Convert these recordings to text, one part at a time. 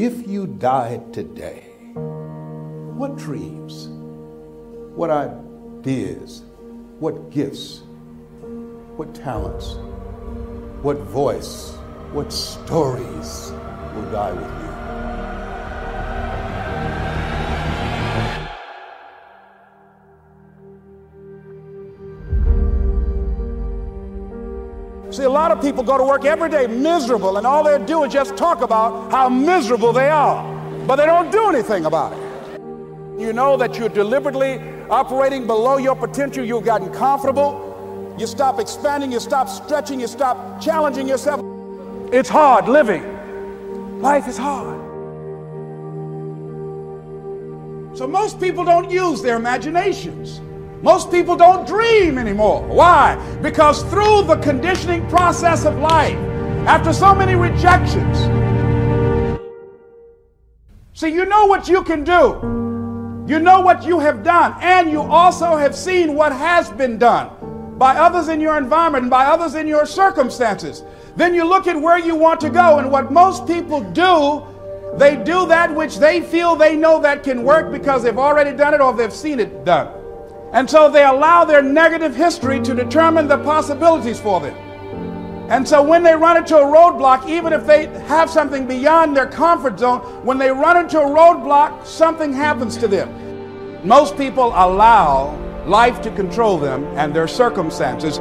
If you died today, what dreams, what ideas, what gifts, what talents, what voice, what stories will die with you? See, a lot of people go to work every day miserable, and all they do is just talk about how miserable they are, but they don't do anything about it. You know that you're deliberately operating below your potential, you've gotten comfortable, you stop expanding, you stop stretching, you stop challenging yourself. It's hard living. Life is hard. So most people don't use their imaginations. Most people don't dream anymore. Why? Because through the conditioning process of life, after so many rejections, see, you know what you can do. You know what you have done, and you also have seen what has been done by others in your environment and by others in your circumstances. Then you look at where you want to go, and what most people do, they do that which they feel they know that can work because they've already done it or they've seen it done. And so they allow their negative history to determine the possibilities for them. And so when they run into a roadblock, even if they have something beyond their comfort zone, when they run into a roadblock, something happens to them. Most people allow life to control them and their circumstances.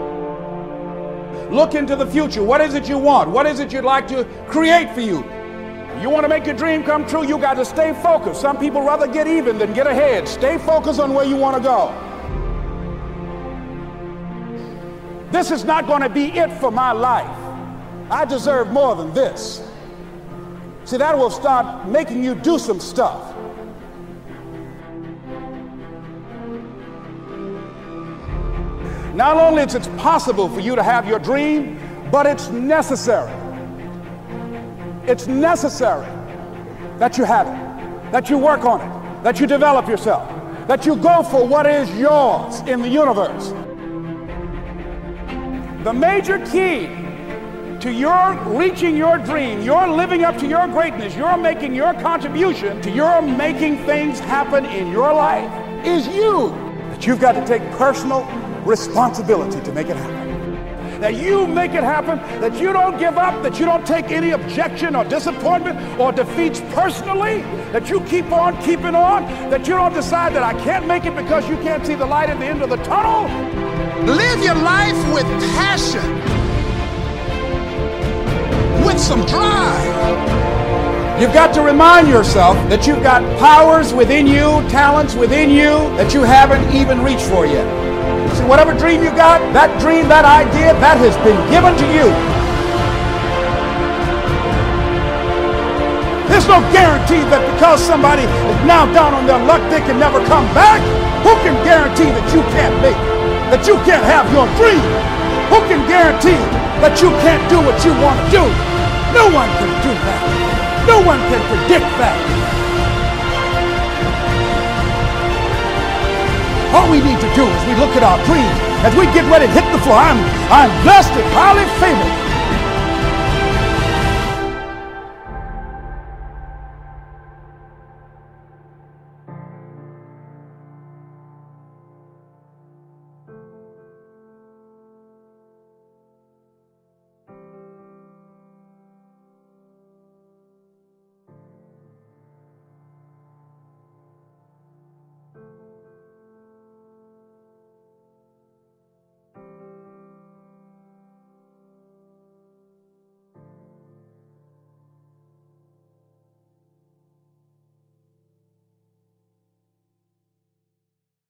Look into the future. What is it you want? What is it you'd like to create for you? You want to make your dream come true, you got to stay focused. Some people rather get even than get ahead. Stay focused on where you want to go. This is not going to be it for my life. I deserve more than this. See, that will start making you do some stuff. Not only is it possible for you to have your dream, but it's necessary. It's necessary that you have it, that you work on it, that you develop yourself, that you go for what is yours in the universe. The major key to your reaching your dream, your living up to your greatness, your making your contribution to your making things happen in your life is you. That you've got to take personal responsibility to make it happen. That you make it happen, that you don't give up, that you don't take any objection or disappointment or defeats personally, that you keep on keeping on, that you don't decide that I can't make it because you can't see the light at the end of the tunnel. Live your life with passion, with some drive. You've got to remind yourself that you've got powers within you, talents within you that you haven't even reached for yet. See, whatever dream you got, that dream, that idea, that has been given to you. There's no guarantee that because somebody is now down on their luck, they can never come back. Who can guarantee that you can't make that you can't have your dream? Who can guarantee that you can't do what you want to do? No one can do that. No one can predict that. All we need to do is we look at our dreams as we get ready to hit the floor. I'm, I'm blessed and highly favored